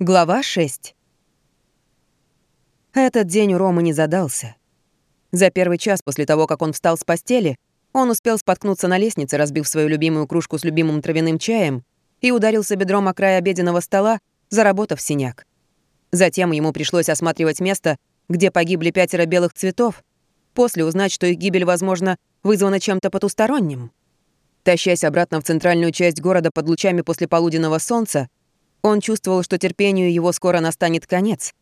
Глава 6. Этот день у Ромы не задался. За первый час после того, как он встал с постели, он успел споткнуться на лестнице, разбив свою любимую кружку с любимым травяным чаем, и ударился бедром о край обеденного стола, заработав синяк. Затем ему пришлось осматривать место, где погибли пятеро белых цветов, после узнать, что их гибель, возможно, вызвана чем-то потусторонним. Тащась обратно в центральную часть города под лучами после полуденного солнца, он чувствовал, что терпению его скоро настанет конец.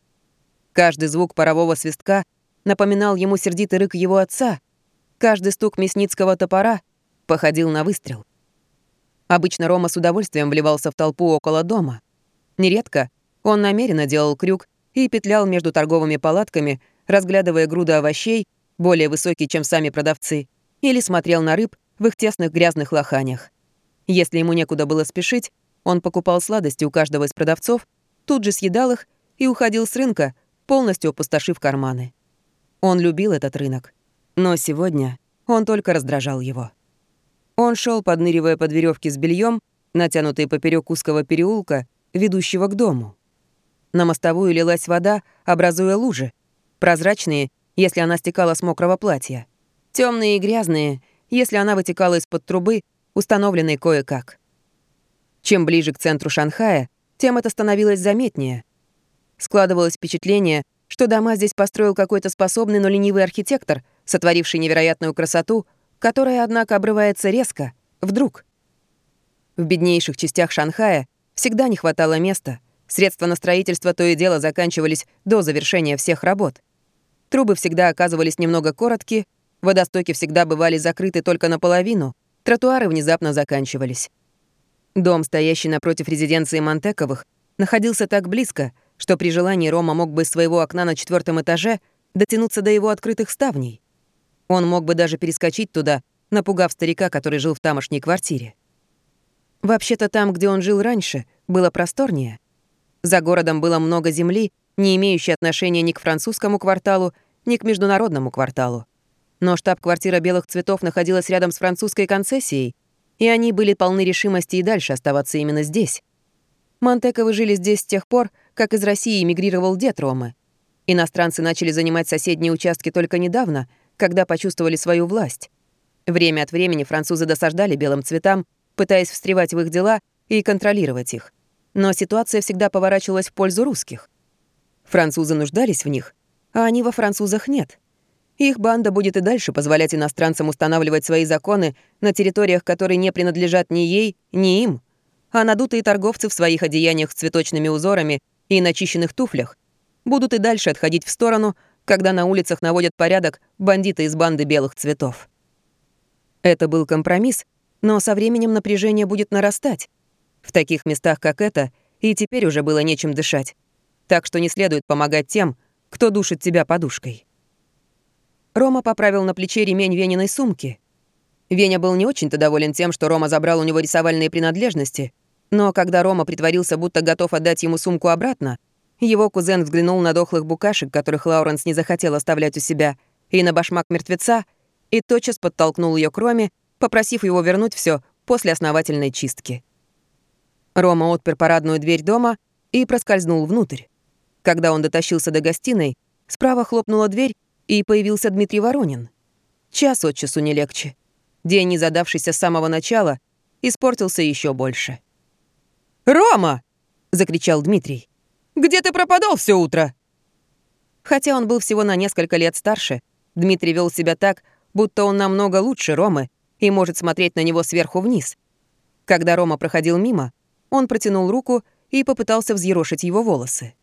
Каждый звук парового свистка напоминал ему сердитый рык его отца. Каждый стук мясницкого топора походил на выстрел. Обычно Рома с удовольствием вливался в толпу около дома. Нередко он намеренно делал крюк и петлял между торговыми палатками, разглядывая груды овощей, более высокие, чем сами продавцы, или смотрел на рыб в их тесных грязных лоханях. Если ему некуда было спешить, он покупал сладости у каждого из продавцов, тут же съедал их и уходил с рынка, полностью опустошив карманы. Он любил этот рынок. Но сегодня он только раздражал его. Он шел, подныривая под веревки с бельем, натянутые поперек узкого переулка, ведущего к дому. На мостовую лилась вода, образуя лужи, прозрачные, если она стекала с мокрого платья, темные и грязные, если она вытекала из-под трубы, установленной кое-как. Чем ближе к центру Шанхая, тем это становилось заметнее. Складывалось впечатление, что дома здесь построил какой-то способный, но ленивый архитектор, сотворивший невероятную красоту, которая, однако, обрывается резко, вдруг. В беднейших частях Шанхая всегда не хватало места, средства на строительство то и дело заканчивались до завершения всех работ. Трубы всегда оказывались немного короткие, водостоки всегда бывали закрыты только наполовину, тротуары внезапно заканчивались. Дом, стоящий напротив резиденции Монтековых, находился так близко, что при желании Рома мог бы из своего окна на четвертом этаже дотянуться до его открытых ставней. Он мог бы даже перескочить туда, напугав старика, который жил в тамошней квартире. Вообще-то там, где он жил раньше, было просторнее. За городом было много земли, не имеющей отношения ни к французскому кварталу, ни к международному кварталу. Но штаб-квартира белых цветов находилась рядом с французской концессией, и они были полны решимости и дальше оставаться именно здесь. Монтековы жили здесь с тех пор, как из России эмигрировал дед Ромы. Иностранцы начали занимать соседние участки только недавно, когда почувствовали свою власть. Время от времени французы досаждали белым цветам, пытаясь встревать в их дела и контролировать их. Но ситуация всегда поворачивалась в пользу русских. Французы нуждались в них, а они во французах нет. Их банда будет и дальше позволять иностранцам устанавливать свои законы на территориях, которые не принадлежат ни ей, ни им. А надутые торговцы в своих одеяниях с цветочными узорами и начищенных туфлях будут и дальше отходить в сторону, когда на улицах наводят порядок бандиты из банды белых цветов. Это был компромисс, но со временем напряжение будет нарастать. В таких местах, как это, и теперь уже было нечем дышать. Так что не следует помогать тем, кто душит тебя подушкой. Рома поправил на плече ремень Вениной сумки. Веня был не очень-то доволен тем, что Рома забрал у него рисовальные принадлежности, но когда Рома притворился, будто готов отдать ему сумку обратно, его кузен взглянул на дохлых букашек, которых Лауренс не захотел оставлять у себя, и на башмак мертвеца, и тотчас подтолкнул ее к Роме, попросив его вернуть все после основательной чистки. Рома отпер парадную дверь дома и проскользнул внутрь. Когда он дотащился до гостиной, справа хлопнула дверь, и появился Дмитрий Воронин. Час от часу не легче. День, не задавшийся с самого начала, испортился еще больше. «Рома!» — закричал Дмитрий. «Где ты пропадал все утро?» Хотя он был всего на несколько лет старше, Дмитрий вел себя так, будто он намного лучше Ромы и может смотреть на него сверху вниз. Когда Рома проходил мимо, он протянул руку и попытался взъерошить его волосы.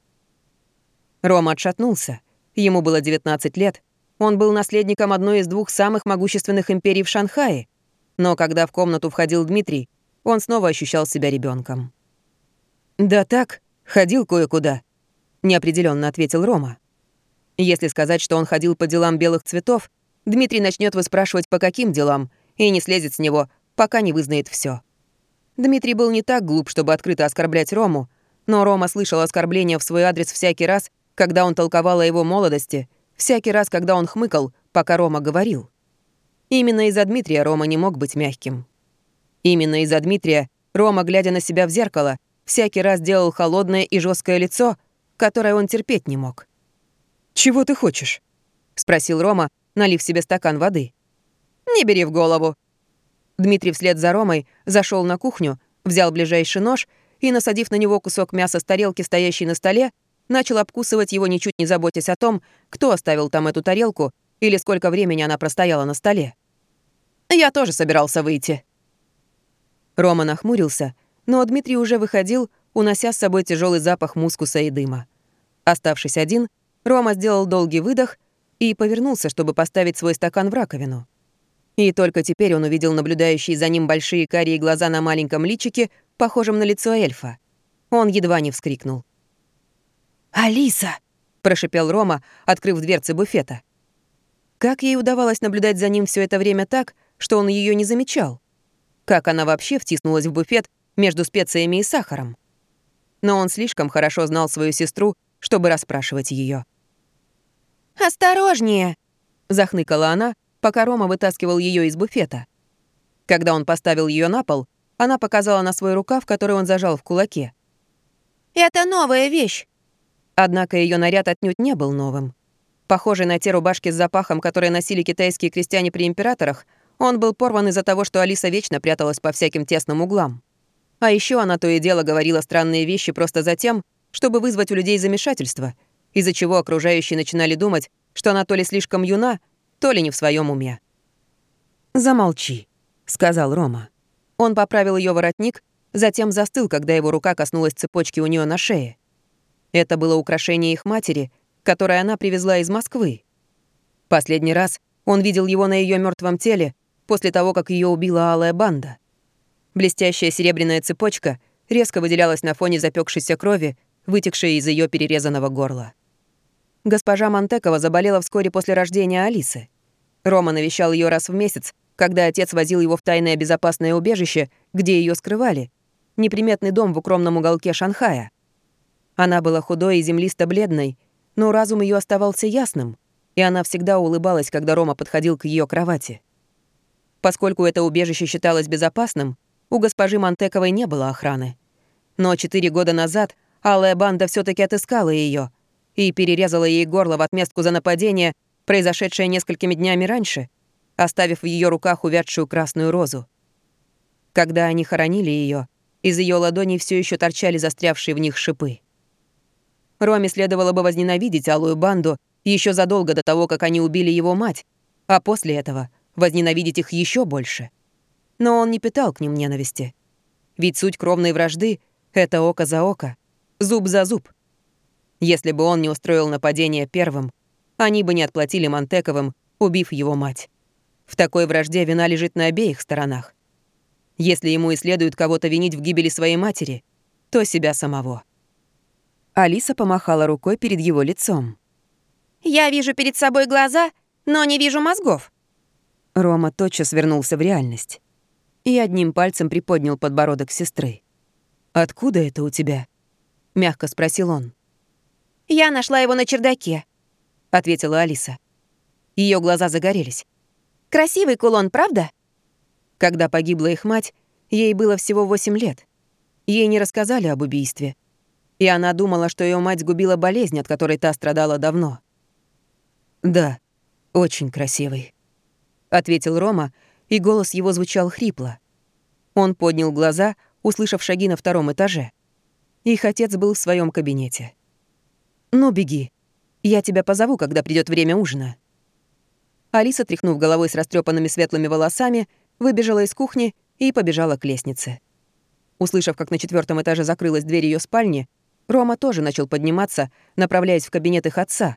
Рома отшатнулся — Ему было 19 лет. Он был наследником одной из двух самых могущественных империй в Шанхае. Но когда в комнату входил Дмитрий, он снова ощущал себя ребенком. «Да так, ходил кое-куда», — неопределенно ответил Рома. Если сказать, что он ходил по делам белых цветов, Дмитрий начнет выспрашивать, по каким делам, и не слезет с него, пока не вызнает все. Дмитрий был не так глуп, чтобы открыто оскорблять Рому, но Рома слышал оскорбления в свой адрес всякий раз, когда он толковал о его молодости, всякий раз, когда он хмыкал, пока Рома говорил. Именно из-за Дмитрия Рома не мог быть мягким. Именно из-за Дмитрия Рома, глядя на себя в зеркало, всякий раз делал холодное и жесткое лицо, которое он терпеть не мог. «Чего ты хочешь?» — спросил Рома, налив себе стакан воды. «Не бери в голову». Дмитрий вслед за Ромой зашел на кухню, взял ближайший нож и, насадив на него кусок мяса с тарелки, стоящей на столе, начал обкусывать его, ничуть не заботясь о том, кто оставил там эту тарелку или сколько времени она простояла на столе. «Я тоже собирался выйти». Рома нахмурился, но Дмитрий уже выходил, унося с собой тяжелый запах мускуса и дыма. Оставшись один, Рома сделал долгий выдох и повернулся, чтобы поставить свой стакан в раковину. И только теперь он увидел наблюдающие за ним большие карие глаза на маленьком личике, похожем на лицо эльфа. Он едва не вскрикнул. «Алиса!» — прошипел Рома, открыв дверцы буфета. Как ей удавалось наблюдать за ним все это время так, что он ее не замечал? Как она вообще втиснулась в буфет между специями и сахаром? Но он слишком хорошо знал свою сестру, чтобы расспрашивать ее. «Осторожнее!» — захныкала она, пока Рома вытаскивал ее из буфета. Когда он поставил ее на пол, она показала на свой рукав, который он зажал в кулаке. «Это новая вещь!» Однако ее наряд отнюдь не был новым. Похожий на те рубашки с запахом, которые носили китайские крестьяне при императорах, он был порван из-за того, что Алиса вечно пряталась по всяким тесным углам. А еще она то и дело говорила странные вещи просто за тем, чтобы вызвать у людей замешательство, из-за чего окружающие начинали думать, что она то ли слишком юна, то ли не в своем уме. «Замолчи», — сказал Рома. Он поправил ее воротник, затем застыл, когда его рука коснулась цепочки у нее на шее. Это было украшение их матери, которое она привезла из Москвы. Последний раз он видел его на ее мертвом теле после того, как ее убила алая банда. Блестящая серебряная цепочка резко выделялась на фоне запекшейся крови, вытекшей из ее перерезанного горла. Госпожа Монтекова заболела вскоре после рождения Алисы. Рома навещал ее раз в месяц, когда отец возил его в тайное безопасное убежище, где ее скрывали, неприметный дом в укромном уголке Шанхая. Она была худой и землисто-бледной, но разум ее оставался ясным, и она всегда улыбалась, когда Рома подходил к ее кровати. Поскольку это убежище считалось безопасным, у госпожи Монтековой не было охраны. Но четыре года назад алая банда все таки отыскала ее и перерезала ей горло в отместку за нападение, произошедшее несколькими днями раньше, оставив в ее руках увядшую красную розу. Когда они хоронили ее, из ее ладоней все еще торчали застрявшие в них шипы. Роме следовало бы возненавидеть алую банду еще задолго до того, как они убили его мать, а после этого возненавидеть их еще больше. Но он не питал к ним ненависти. Ведь суть кровной вражды — это око за око, зуб за зуб. Если бы он не устроил нападение первым, они бы не отплатили Монтековым, убив его мать. В такой вражде вина лежит на обеих сторонах. Если ему и следует кого-то винить в гибели своей матери, то себя самого. Алиса помахала рукой перед его лицом. «Я вижу перед собой глаза, но не вижу мозгов». Рома тотчас вернулся в реальность и одним пальцем приподнял подбородок сестры. «Откуда это у тебя?» — мягко спросил он. «Я нашла его на чердаке», — ответила Алиса. Ее глаза загорелись. «Красивый кулон, правда?» Когда погибла их мать, ей было всего восемь лет. Ей не рассказали об убийстве — и она думала, что ее мать сгубила болезнь, от которой та страдала давно. «Да, очень красивый», — ответил Рома, и голос его звучал хрипло. Он поднял глаза, услышав шаги на втором этаже. Их отец был в своем кабинете. «Ну, беги. Я тебя позову, когда придет время ужина». Алиса, тряхнув головой с растрепанными светлыми волосами, выбежала из кухни и побежала к лестнице. Услышав, как на четвертом этаже закрылась дверь ее спальни, Рома тоже начал подниматься, направляясь в кабинет их отца.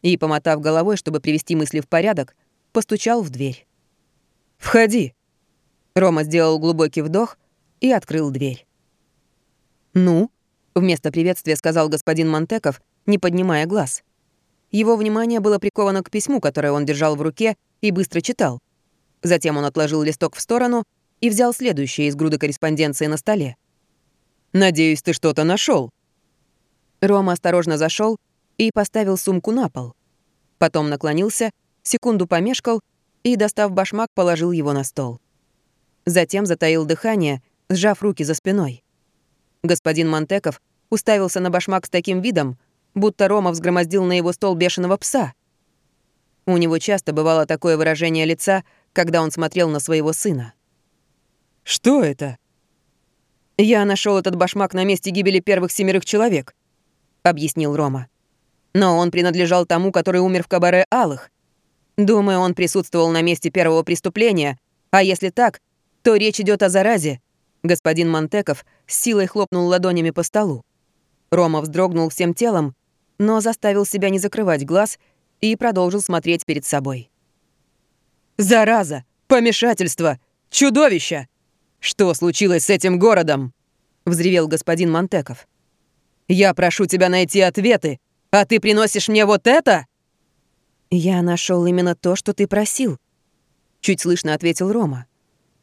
И, помотав головой, чтобы привести мысли в порядок, постучал в дверь. «Входи!» Рома сделал глубокий вдох и открыл дверь. «Ну?» — вместо приветствия сказал господин Монтеков, не поднимая глаз. Его внимание было приковано к письму, которое он держал в руке и быстро читал. Затем он отложил листок в сторону и взял следующее из груды корреспонденции на столе. Надеюсь, ты что-то нашел. Рома осторожно зашел и поставил сумку на пол. Потом наклонился, секунду помешкал и, достав башмак, положил его на стол. Затем затаил дыхание, сжав руки за спиной. Господин Монтеков уставился на башмак с таким видом, будто Рома взгромоздил на его стол бешеного пса. У него часто бывало такое выражение лица, когда он смотрел на своего сына. «Что это?» «Я нашел этот башмак на месте гибели первых семерых человек», — объяснил Рома. «Но он принадлежал тому, который умер в кабаре Алых. Думаю, он присутствовал на месте первого преступления, а если так, то речь идет о заразе». Господин Монтеков с силой хлопнул ладонями по столу. Рома вздрогнул всем телом, но заставил себя не закрывать глаз и продолжил смотреть перед собой. «Зараза! Помешательство! Чудовище! Что случилось с этим городом?» — взревел господин Монтеков. «Я прошу тебя найти ответы, а ты приносишь мне вот это?» «Я нашел именно то, что ты просил», — чуть слышно ответил Рома.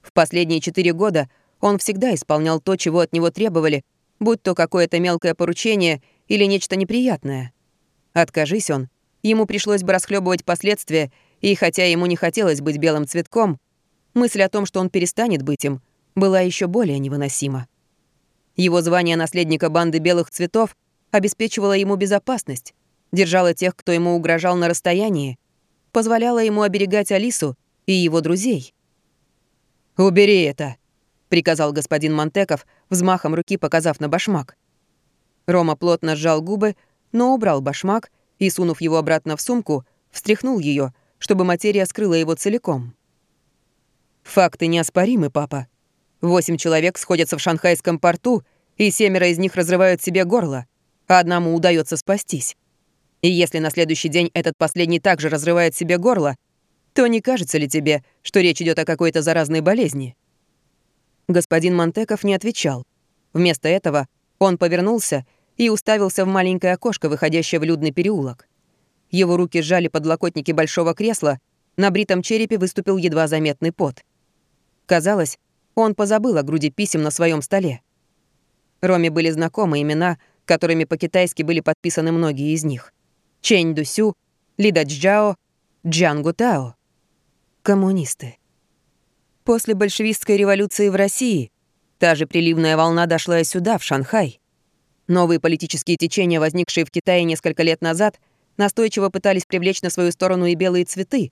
В последние четыре года он всегда исполнял то, чего от него требовали, будь то какое-то мелкое поручение или нечто неприятное. Откажись он, ему пришлось бы расхлебывать последствия, и хотя ему не хотелось быть белым цветком, мысль о том, что он перестанет быть им, была еще более невыносима. Его звание наследника банды белых цветов обеспечивало ему безопасность, держало тех, кто ему угрожал на расстоянии, позволяло ему оберегать Алису и его друзей. «Убери это!» — приказал господин Монтеков, взмахом руки показав на башмак. Рома плотно сжал губы, но убрал башмак и, сунув его обратно в сумку, встряхнул ее, чтобы материя скрыла его целиком. «Факты неоспоримы, папа. Восемь человек сходятся в шанхайском порту, и семеро из них разрывают себе горло, одному удается спастись. И если на следующий день этот последний также разрывает себе горло, то не кажется ли тебе, что речь идет о какой-то заразной болезни?» Господин Монтеков не отвечал. Вместо этого он повернулся и уставился в маленькое окошко, выходящее в людный переулок. Его руки сжали подлокотники большого кресла, на бритом черепе выступил едва заметный пот. Казалось, он позабыл о груди писем на своем столе. Роме были знакомы имена, которыми по-китайски были подписаны многие из них. Чэнь Дусю, Ли Даджао, Джан Гутао. Коммунисты. После большевистской революции в России та же приливная волна дошла и сюда, в Шанхай. Новые политические течения, возникшие в Китае несколько лет назад, настойчиво пытались привлечь на свою сторону и белые цветы,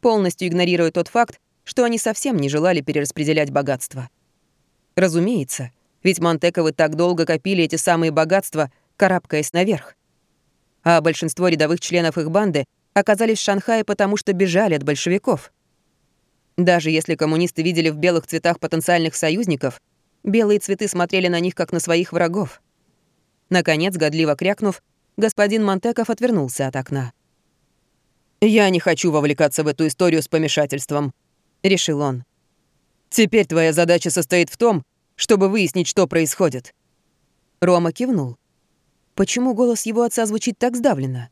полностью игнорируя тот факт, что они совсем не желали перераспределять богатство. Разумеется, ведь Монтековы так долго копили эти самые богатства, карабкаясь наверх. А большинство рядовых членов их банды оказались в Шанхае потому, что бежали от большевиков. Даже если коммунисты видели в белых цветах потенциальных союзников, белые цветы смотрели на них как на своих врагов. Наконец, годливо крякнув, господин Монтеков отвернулся от окна. «Я не хочу вовлекаться в эту историю с помешательством», — решил он. «Теперь твоя задача состоит в том, чтобы выяснить, что происходит». Рома кивнул. Почему голос его отца звучит так сдавленно?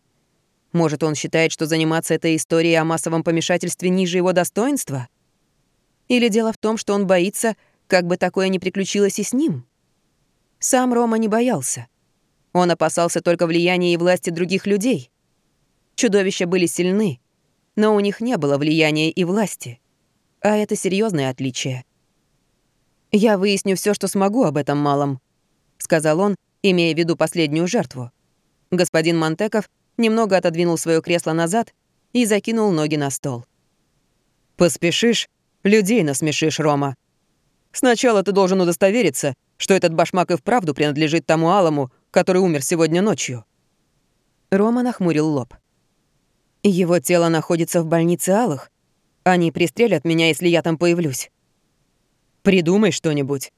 Может, он считает, что заниматься этой историей о массовом помешательстве ниже его достоинства? Или дело в том, что он боится, как бы такое ни приключилось и с ним? Сам Рома не боялся. Он опасался только влияния и власти других людей. Чудовища были сильны, но у них не было влияния и власти. А это серьезное отличие. «Я выясню все, что смогу об этом малом», — сказал он, имея в виду последнюю жертву. Господин Монтеков немного отодвинул свое кресло назад и закинул ноги на стол. «Поспешишь, людей насмешишь, Рома. Сначала ты должен удостовериться, что этот башмак и вправду принадлежит тому Алому, который умер сегодня ночью». Рома нахмурил лоб. «Его тело находится в больнице Алых. Они пристрелят меня, если я там появлюсь». «Придумай что-нибудь.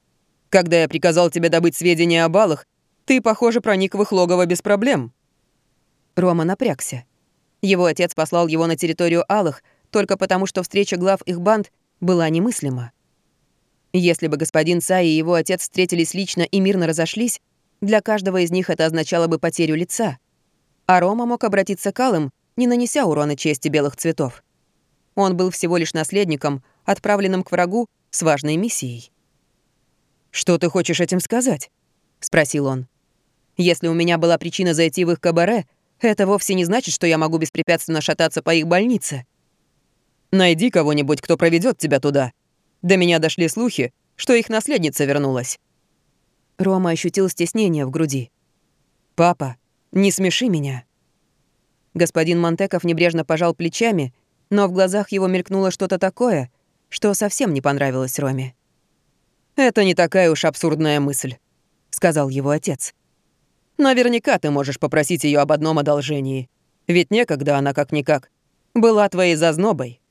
Когда я приказал тебе добыть сведения о Алых, ты, похоже, проник в их логово без проблем». Рома напрягся. Его отец послал его на территорию Алых только потому, что встреча глав их банд была немыслима. Если бы господин Цай и его отец встретились лично и мирно разошлись, для каждого из них это означало бы потерю лица. А Рома мог обратиться к Алым, не нанеся урона чести белых цветов. Он был всего лишь наследником, отправленным к врагу с важной миссией. «Что ты хочешь этим сказать?» — спросил он. «Если у меня была причина зайти в их кабаре, это вовсе не значит, что я могу беспрепятственно шататься по их больнице». «Найди кого-нибудь, кто проведет тебя туда. До меня дошли слухи, что их наследница вернулась». Рома ощутил стеснение в груди. «Папа, не смеши меня». Господин Монтеков небрежно пожал плечами, но в глазах его мелькнуло что-то такое, что совсем не понравилось Роме. «Это не такая уж абсурдная мысль», — сказал его отец. «Наверняка ты можешь попросить ее об одном одолжении. Ведь некогда она, как-никак, была твоей зазнобой».